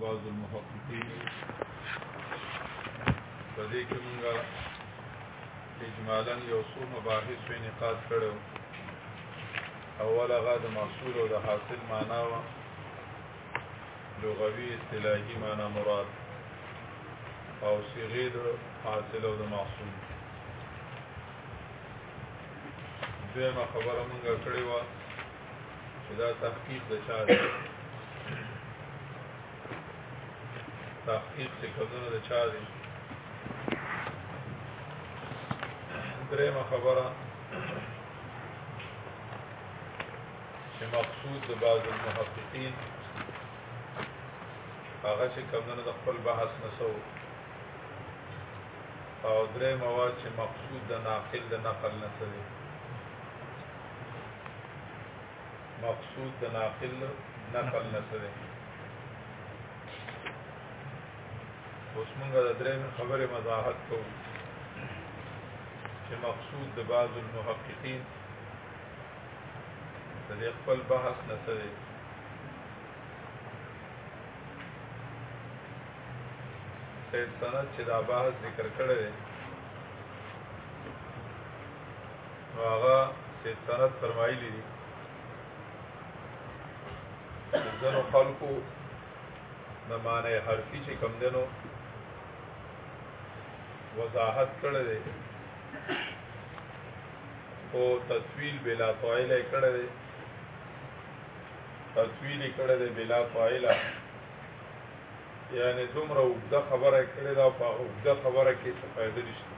بعض المحققین په دې کې موږ اجمالا یو څو مباحث په نقاط کړو اول هغه د محصول او د حاصل معنا و لغوي اصطلاحي معنا مراد او صيغه د حاصل او د محصول دغه خبره موږ کړې و چې دا تحقیق د چا دی تحقیق چې کومه د چا دی درېمه خبره چې مقصود د بعض المحققین هغه چې کومه د خپل بحث نسو او درې مواد چې مقصود د ناقل د نقل نه سره مقصود د ناقل نقل نسره اوس موږ د درې خبره مزاحت کوو چې مقصود د بعض المحققین د خپل بحث نسره سید سند چې دا بحث ذکر کړی دی نو هغه سید سند فرمایلی دي ځنو خلکو د معنی حرفي چې کم دنو وضاحت کړی دی او تطویل بلا طائل کړی دی تطویل کړی دی بلا طائل یعنی دومره وګړه خبره کړی دا په وګړه خبره کې څه فائدې نشته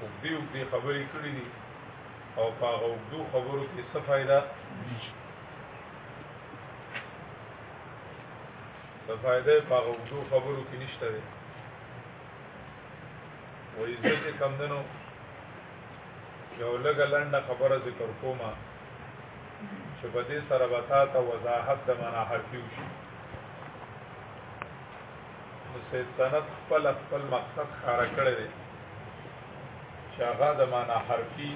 اوږدې اوږدې خبرې کړې دي او په هغه اوږدو خبرو کې څه فایده څه فایده په هغه اوږدو خبرو کې نشته دی وایي زه چې کمدنو یو لږه لنډه خبره ذکر کوم چې په دې سره به تا ته وضاحت د معنا حرفي وشي سلطنت خپل خپل مقصد خاره کړی دی چې هغه د معنا حرفي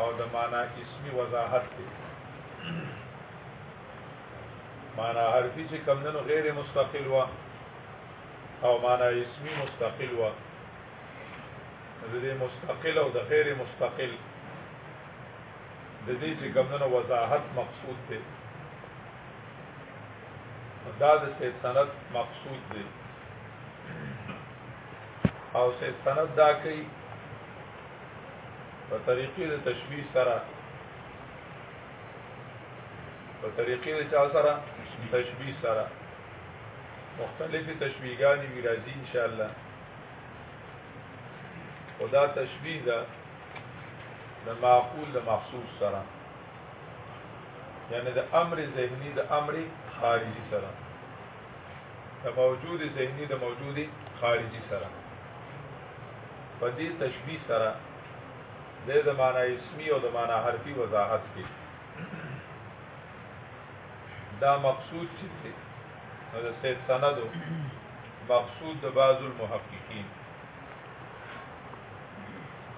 او د معنا اسمي وضاحت دی معنا حرفي چې کمندونو غیر مستقل و او معنا اسمي مستقل و د دې مستقل او د غیر مستقل د دې چې کمندونو وضاحت مقصود دی دا د سید سند مقصود دی او سید سند دا کوي په طریقې د تشبیه سره په طریقې د چا سره تشبیه سره مختلفې تشبیهګانې وی راځي ان شاء الله خدا تشبیه ده د معقول د مخصوص سره یعنی د امر ذهنی د امر خارجي سره د موجود ذهنی د موجود خارجي سره په دې تشبیه سره د د معنا اسمی او د معنا حرفي وضاحت کې دا مقصود چې نو د سید سندو مقصود د بعض المحققین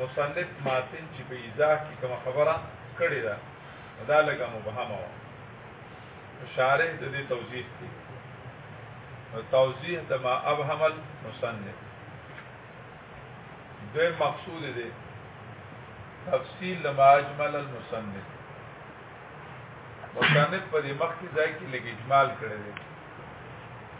مصنف ماتن چې په ایزاه کې کوم خبره کړې ده دا لګه مبهمه و شارح د دې توضیح کوي نو توضیح د ما ابهم المصنف دوی مقصود دی تفصیل لما اجمل المصنف مصنف په دې مخکې ځای کې لګ اجمال کړی دی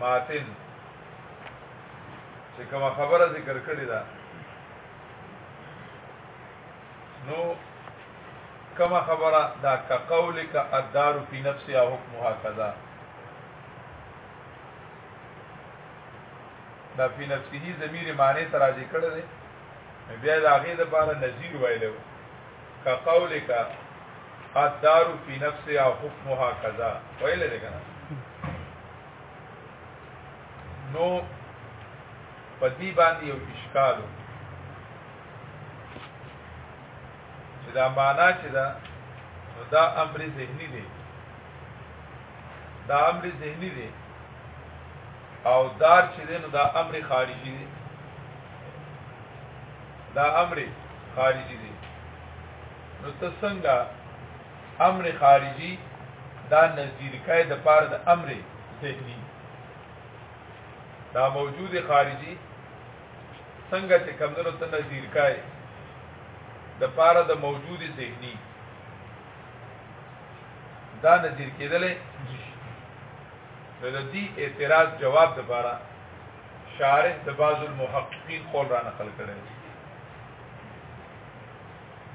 ماتن چې کومه خبره ذکر کړې ده نو کومه خبره دا کقولک الدار فی نفسها حکمها کذا دا فی نفسه ضمیر معنی تراجه کړی دی بیا د هغې د پاره نظیر ویلی وو کا قول کا الدار فی نفسها حکمها کذا ویل دې کنه نو پدی باندې یو اشکال چې دا معنا چې دا نو دا امر ذهنی دی دا امر ذهنی دی او دار چې دی نو دا امر خارجي دی دا امر خارجي دي نو ته څنګه امر خارجي دا نظیر کای د پاره د امر ذهني دا موجود خارجي څنګه چې کمندونو ته نظیر کای د پاره د موجود ذهني دا نظیر کېدلې نو د دې اعتراض جواب د پاره شارح د بعض المحققین قول را نقل کړی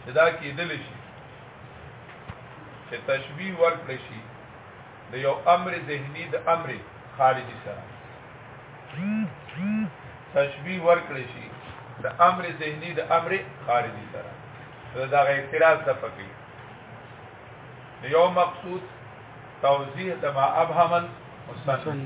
چې دا کېدل شي چې تشبیه ورکړي شي د یو امر ذهني د امر خارجي سره تشبیه ورکړي شي د امر ذهني د امر خارجي سره دا غي اعتراض د فقې یو مقصود توضیح د ما ابهمن مستند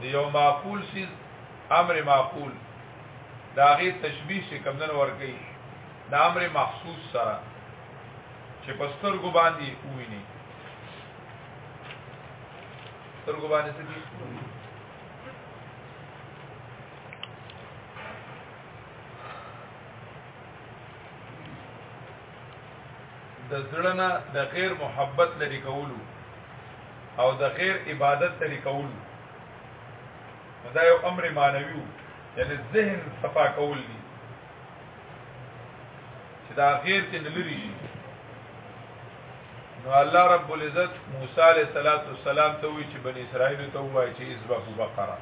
دی یو معقول سیز امر معقول دا غي تشبیه چې کمدن ور کوي د امر محسوس سره چې پستر ګو باندې ویني سترګو باندې څه دي د زړه نه د غیر محبت لري کولو او د غیر عبادت لري کول دا یو امر معنوي یعنی ذهن صفا کول دي چې دا غیر کې لري شي نو الله رب العزت موسی علیہ الصلوۃ والسلام ته وی چې بنی اسرائیل ته وایي چې اذبحوا بقره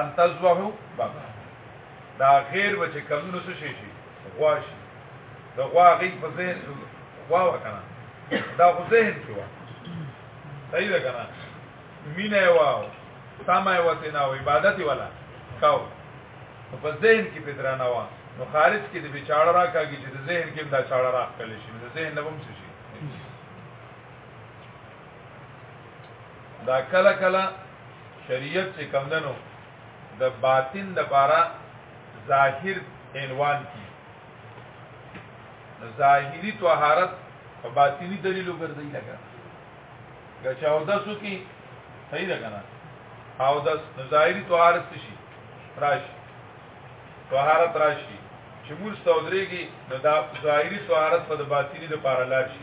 ان تذبحوا بقره دا غیر به چې کمونو څه شي شي غواش د غوا غي په ځای غوا وکنه دا خو ذهن کې و صحیح ده کنه مینه واو سمه وته نه عبادت ولا کاو په ذهن کې پدرانه وا نو خارج کې د بچاړه راکاږي چې د ذهن کې دا چاړه راکړل شي د ذهن نه هم شي دا کله کله شریعت چې کمندنو د باطن د بارا ظاهر عنوان کی ظاهری طهارت په باطنی دلیل وګرځي لګا چې او داسو کې صحیح ده کنه او داس ظاهری طهارت شي راشي طهارت راشي چې موږ ستودريږي نو دا ظاهری طهارت په باطنی د پارلار شي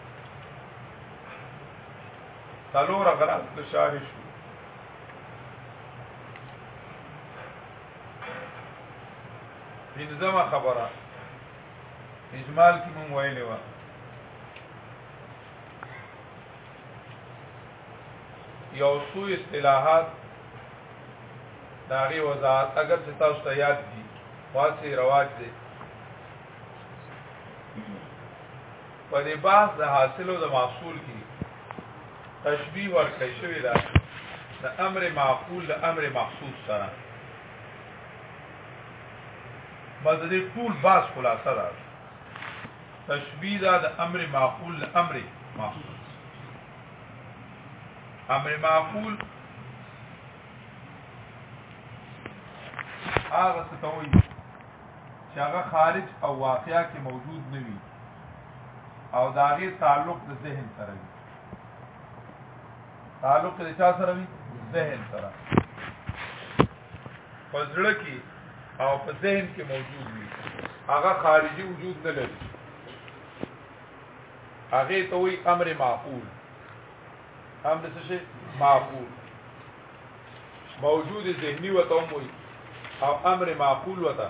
څلور غرات د شارې شو پنځمه خبره اجمال کې مونږ ویلې و یو څو اصطلاحات داغي وضاحت اگر چې تاسو ته یاد دي واسي رواج دي په دې باس د حاصلو د محصول کې تشبیه ورکړی شوی دا د امر معقول د امر مخصوص سره بس دې ټول باس خلاصه ده تشبیه دا د امر معقول د امر مخصوص امر معقول هغه څه ته وایي چې هغه خارج او واقعیا کې موجود نه وي او دا غي تعلق د ذهن سره وي تعلق د چا سره وي ذهن سره پزړه کې او په ذهن کې موجود وي هغه خارجي وجود نه لري هغه ته وي امر معقول امر څه شي معقول موجود ذهني وته وي او امر معقول وته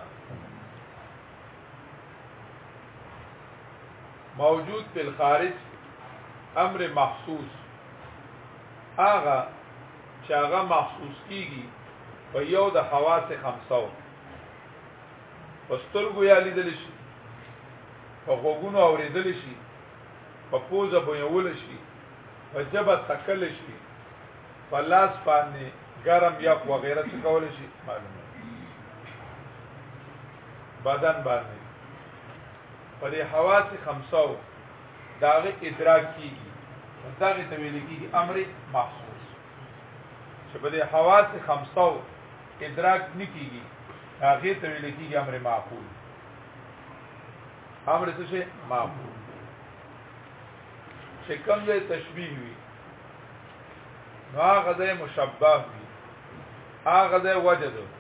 موجود په الخارج امر محسوس هغه چې هغه محسوس کیږي په یو د حواس خمسو پسترګو یا لیدل شي په غوګونو اوریدل شي په پوزه بویول شي په جبه تکل شي په لاس باندې ګرم یا وغیرہ څه کول شي معلومه بدن باندې په دې حواس خمسو داغه ادراک کیږي داغه ته ویل کیږي امر محسوس چې په دې حواس خمسو ادراک نکیږي هغه ته ویل کیږي امر معقول امر څه شي معقول چې کوم ځای تشبیه وي هغه ځای مشبه وي هغه ځای وجد وي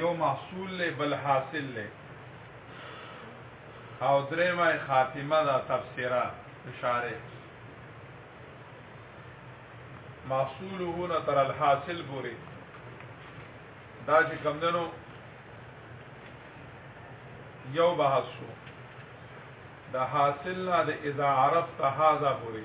یو محصول له بل حاصل له او درېمه خاتمه دا تفسیره اشاره محصوله نه تر الحاصل پورې دا چې کم دنو یو بحث شو د حاصل نه د اذا عرفت هذا پورې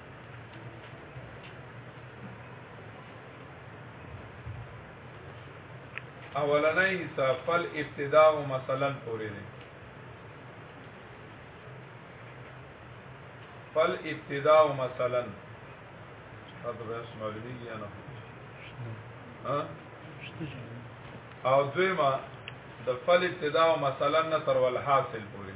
اولنۍ حصہ فل ابتداء مثلا پورې ده فل ابتداء مثلا تاسو به معلومی یا نه او دویما د فل ابتداء مثلا نه تر ول حاصل پورې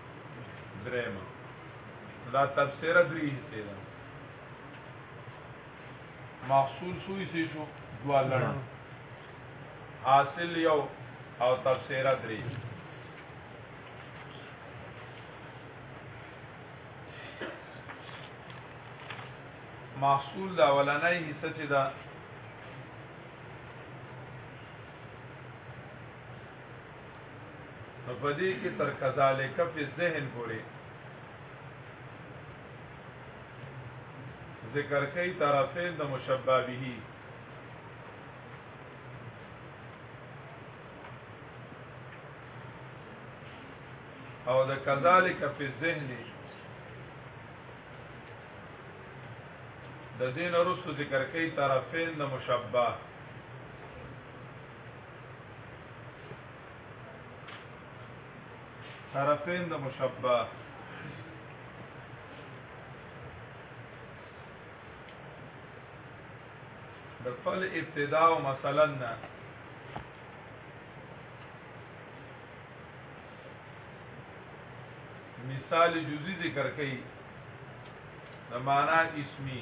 درېم دا تفسیر درې حصے ده محصول سوی سي شو دوا لړ حاصل یو او تفسیر درې محصول دا ولنۍ حصہ چې دا نو په دې کې تر کذالک په ذهن پورې ذکر کوي طرفین د مشبہ به او د کذالک په ذهن د دین ورسو ذکر کوي طرفین د مشبہ طرفین د مشبه د فل ابتدا او مثلا نه مثال جزئی ذکر کړي د معنا اسمی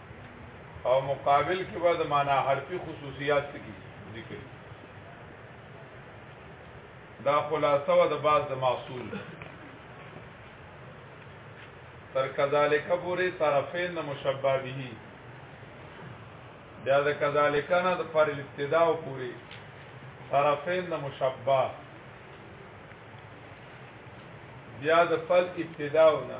او مقابل کې به د معنا حرفي خصوصیات سکی ذکر دا خلاصه و د باز د معصول تر کذالک پوری طرفین مشبہ به بیا د کذالک نه د پر ابتدا او پوری طرفین مشبہ بیا د فل ابتدا او نه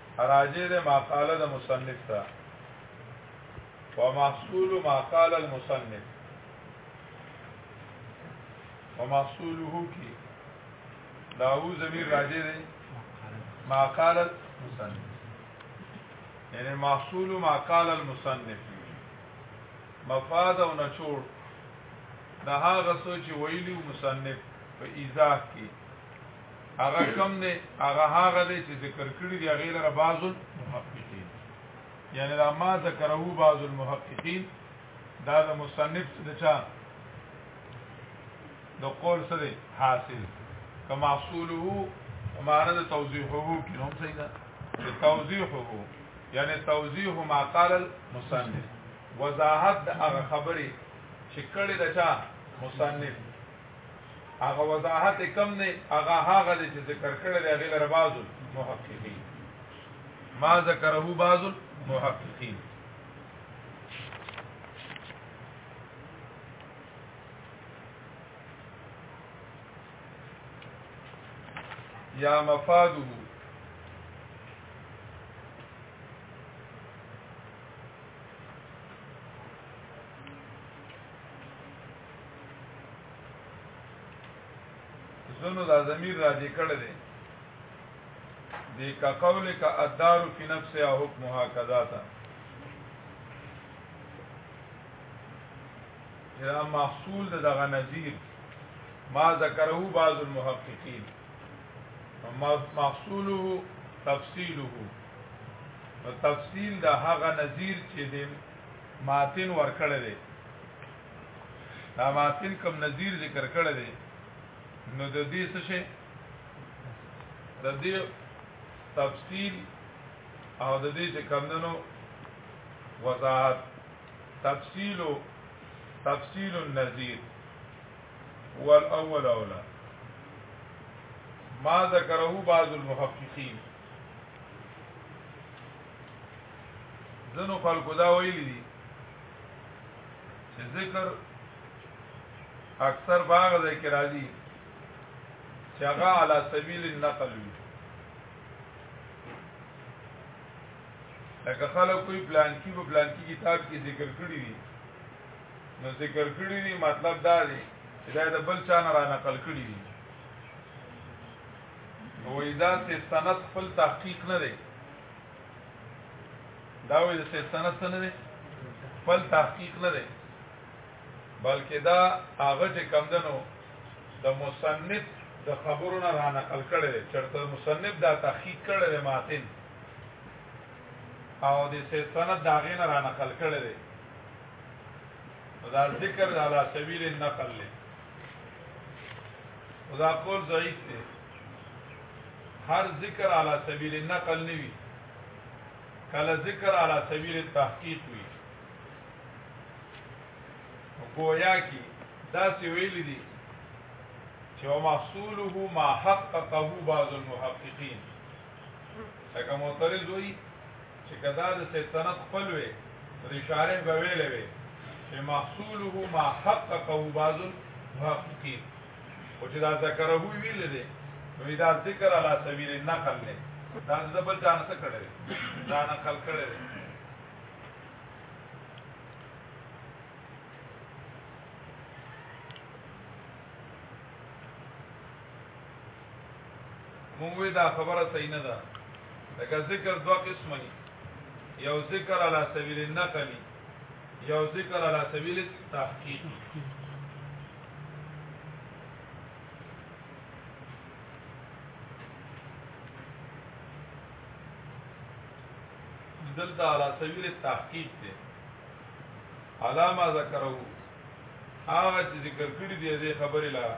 راجع ده ما قال ده مصنف تا ومحصول ما قال المصنف ومحصوله کی داو زمین راجع ده ما قال المصنف یعنی محصول ما قال المصنف مفاد او نچوړ د هغه سوچ ویلی مصنف په ایزاح کې هغه کم دی هغه هغه دی چې ذکر کړی دی هغه لره بعض المحققین یعنی دا ما ذکره بعض المحققین دا د مصنف د چا د قول سره حاصل کما اصوله معنا د توضیحه کې هم صحیح ده توضیحه یعنی توضیح ما قال المصنف وضاحت د هغه خبرې چې کړي د چا مصنف هغه وضاحت کم نه هغه هغه دې چې ذکر کړل دی غیر بعض محققین ما ذکره بعض محققین یا مفاده زنو دا ضمیر را دې کړه دې دې کا قول کا ادار فی نفسها حکمها کذا تا دا محصول د دغه نظیر ما ذکره بعض المحققین محصوله تفصیله تفصیل د هغه نظیر چې د ماتن ورکړی دی دا ماتن کوم نظیر ذکر کړی دی نو د دې څه شي د دې تفصیل او د دې چې کمندنو وضاحت تفصیل تفصیل النذیر والاول اولا ما ذکره بعض المحققین ځنو خلکو دا ویلي دي چې ذکر اکثر باغ ځای کې راځي چې هغه علی سبیل النقل وي لکه خلک کوئی پلان کې په پلان کې کتاب کې ذکر کړی دي نو ذکر کړی دي مطلب دا دی چې دا د بل چا نه را نقل کړی دي نو وای دا سید سند خپل تحقیق نه دی دا وای د سید سند څه نه دی خپل تحقیق نه دی بلکې دا هغه چې کم دنو د مصنف د خبرو نه را نقل کړي دي چرته مصنف دا تحقیق کړي دي ماتن او د سید سند دا غي نه را نقل کړي دي دا ذکر علی سبیل النقل له دا قول ضعیف دی هر ذکر علی سبیل نقل نیوی کله ذکر علی سبیل تحقیق وی گویا کی دا سی ویل دی چې محصوله ما حققه بعض المحققین ځکه معترض وایي چې کدا د سید سند خپل وي نو شارح به ویلې وي چې محصوله ما حققه بعض المحققین او چې دا ذکره ویل دي نو دا ذکر علی سبیل النقل نه دا د بل ځان څخه کړی دا نقل کړی مونږ وی دا خبره صحیح نه ده لکه ذکر دوه قسمه دي یو ذکر علی سبیل النقل یو ذکر علی سبیل التحقیق دلته علی سبیل التحقیق دی علامه ذکرو هغه چې ذکر کړی دی د خبرې لپاره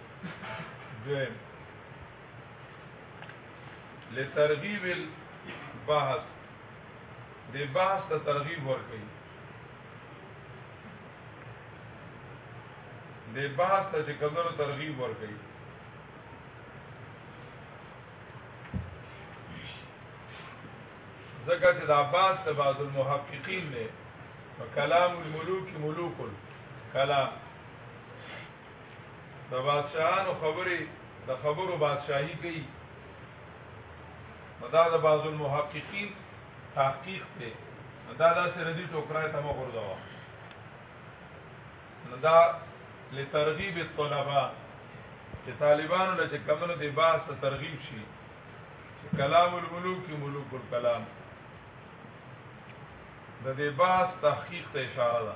دویم لترغیب البحث د بحث ته ترغیب ورکړي د بحث ته چې کمنو ترغیب ورکړي ځکه چې د عباس ته بعض المحققین نه کلام الملوک ملوک کلام د بادشاہانو خبرې د خبرو بادشاہي کوي دا د بعض المحققین تحقیق ته دا داسې ردی ټوکرای ته مغرضوا دا لترغیب الطلبه چې طالبانو له کمنو د باس ته ترغیب شي چې کلام الملوک ملوک الکلام د دې باس تحقیق ته اشاره ده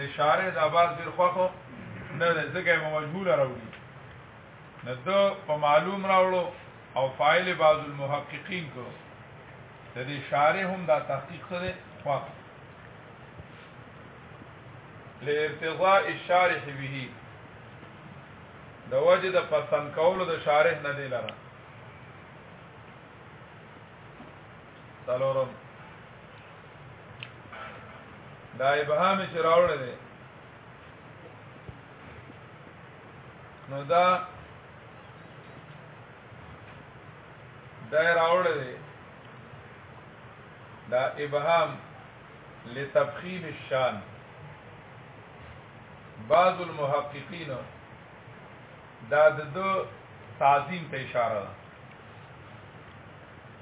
د شارع د عباس ډیر خوخو نه ځکه مو مجهول راوړي نه د په معلوم راوړو او فاعل بعض المحققین کو د دې شارع هم دا تحقیق سره خوخ لارتضاء الشارح به د وجه د پسند کولو د شارح نه دی لره څلورم دا ابهام چې راوړل دي نو دا دا راوړل دي دا ابهام لتبخیم الشان بعض المحققین دا د تعظیم ته اشاره ده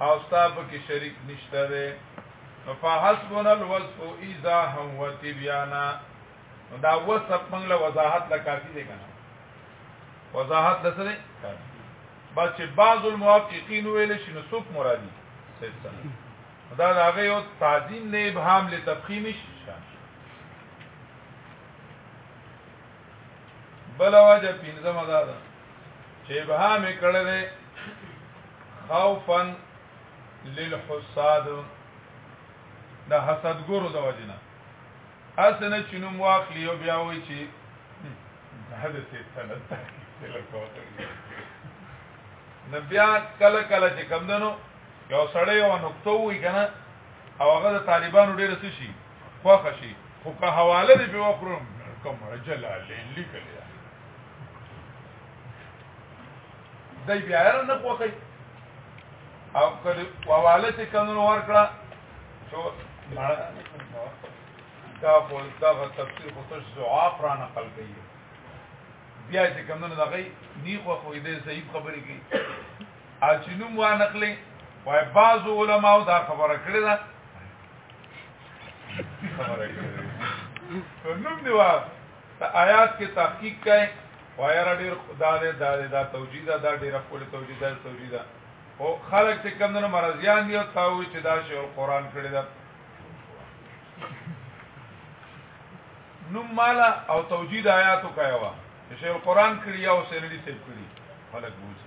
او ستا په کې شریک نشته دی نو فحسبنا الوصف اذا هم وتبيانا دا وصف موږ له وضاحت لا کافی دی کنه وضاحت د سره بس چې بعض المحققین ویل شي نو څوک مرادي سید سلام دا هغه یو تعظیم نه ابهام له تفخیم شان بل وجه پینځه مدار چې ابهام کړه ده خوفا للحساد د حسد ګورو د وجنه اسنه چینوم واخلی او بیا وای چې دا د څه سند نه بیا کله کله چې کم دنو یو سړی یو نقطه وی کنه او هغه د طالبانو ډیر څه شي خوښ شي خو که حواله دې په وکړم کوم جلال لیکل دی بیا نه خوښي او کله حواله چې کمن ورکړه شو دا خو دا تفسیر خو تاسو زعاف را نقل کړي بیا چې کمن لغی نی خو خو دې صحیح خبرې کی اچینوم وا نقلې وای بعض علماء دا خبره کړې ده نوم دی وا ته آیات کې تحقیق کای وایره ډیر خدا دې دا دې دا توجیه دا دا ډیر خپل توجیه دا توجیه دا او خلک چې کم نه مرضیان دي او تاوي چې دا شی قرآن کړی دا نوم مالا او توجیه آیاتو کای وا شیخ القرآن کړی او سینډي سیب کړی خلک بوځي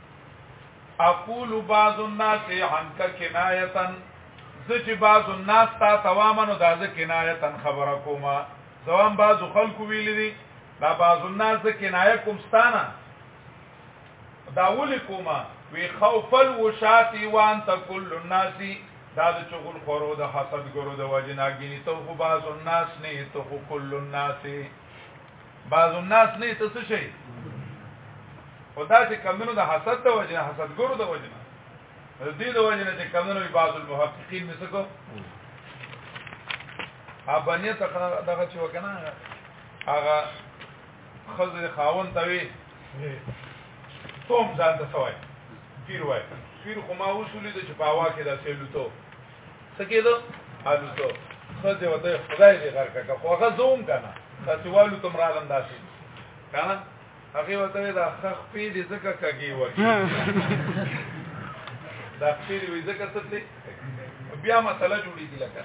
اقول بعض الناس عنك کنایه زج بعض الناس تا توامنو دا ز کنایه خبره کوما زوام بعض خلق ویل دي دا بعض الناس ز کنایه کوم ستانه دا ولي کوما وی خوف الوشاتی وان تکل الناس دا د چغل خورو د حسد ګرو د وجناګینی تو خو بعض الناس نه تو خو کل الناس بعض الناس نه ته څه شي خدا چې کمونو د حسد د وجه حسد ګورو د وجه د دې د وجه چې کمونو بعض المحققین مسکو ابانیت دغه چې وکنه هغه خزر خاون ته وی توم ځان ته سوای پیر وای پیر خو ما وصولې د چې په هوا کې دا سیلو ته څه کېدو الوتو خځه وته خدای دې غرکه که خوغه زوم کنه تاسو والو تم راغم داسي کنه هغه وته دا خخ پی دې زکه کګي وږي دا خیر وي زکه څه دې بیا مسله جوړې دي لکه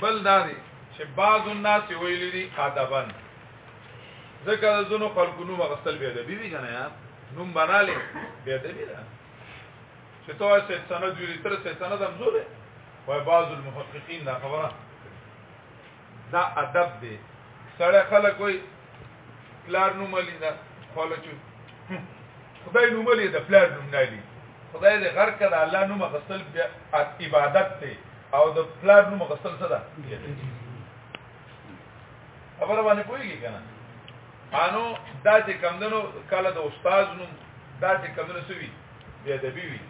بل دا دی چې بعض الناس ویل دي ادبن ځکه د زونو خلکو نو مغسل به ادبي وي کنه یا نوم بناله به ادبي ده چې توه سید سند ویلی تر سید سند هم زوله وای بعض المحققین دا خبره دا ادب دی سړی خلک وای پلار نو ملي دا خلک خدای نو ملي دا پلار نو نه دی خدای دې غر کړه الله نو مغسل عبادت ته او د پلار نو مغسل څه ده خبر باندې پوهیږي کنه انو دا چې کمندنو کله د استاد نو دا چې کمندنو سوي بیا د بي وي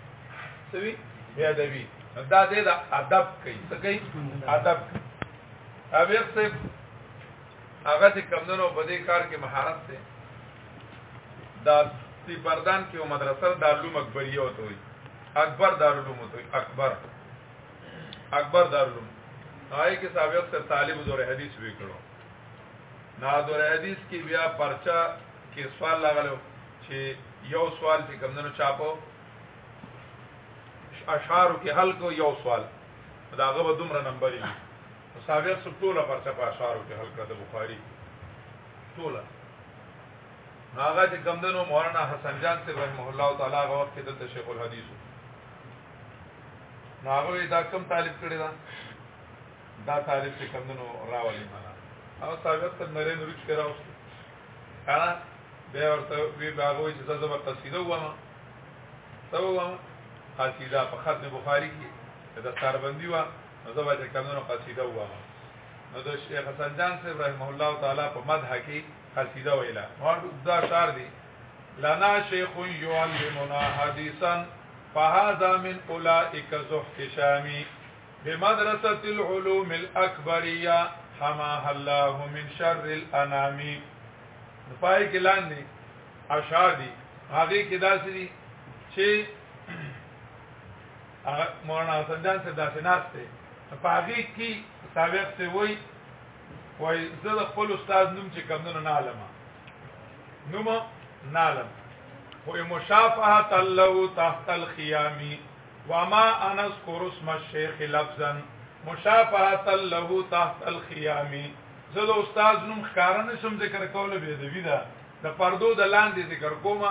سوي بیا د بي دا د ادب کوي څه کوي ادب او یو څه هغه چې کمندنو په دې کار کې مهارت ده دا سی بردان کې مدرسه دارلوم اکبریه وته وي اکبر دارلوم وته وي اکبر اکبر دارلوم هغه کې صاحب اکثر طالب دور حدیث وکړو نا دور حدیث کې بیا پرچا کې سوال لغلو چې یو سوال چې کمندونو چاپو اشعارو کې حل کو یو سوال دا هغه دومره نمبر یې صاحب اکثر ټوله پرچا په اشعارو کې حل کړ د بخاری ټوله هغه چې کمندونو مولانا حسن جان سے رحمه الله تعالی هغه وخت کې د شیخ الحدیث نو هغه دا کم طالب کړی دا دا طالب چې کم دنو راولي معنا هغه طالب ته نری نری چې راوست کنه به ورته وی باغو چې زړه زبر قصیده وامه ته وامه قصیده په خط بخاری کې د کاربندي وا نو زبر چې کم دنو قصیده وامه نو د شیخ حسن جان صاحب رحم الله تعالی په مدح کې قصیده ویلا ما دا شعر دی لنا شیخ یعلمنا حدیثا فهذا من اولئک زحف شامی بمدرسه العلوم الاکبریه حما الله من شر الانام پای کې لاندې اشعار دي هغه کې داسې دي چې مولانا حسن جان سے داسې ناشته په هغه کې سابق سے وای وای زه د خپل استاد نوم چې کمونه نه علم نوم نه علم خو مشافهه الله تحت الخيام وما انا اذكر اسم الشيخ لفظا مشافهه الله تحت الخيام زه د استاد نوم ښکارنه سم ذکر کوله به دی دا د پردو د لاندې ذکر کومه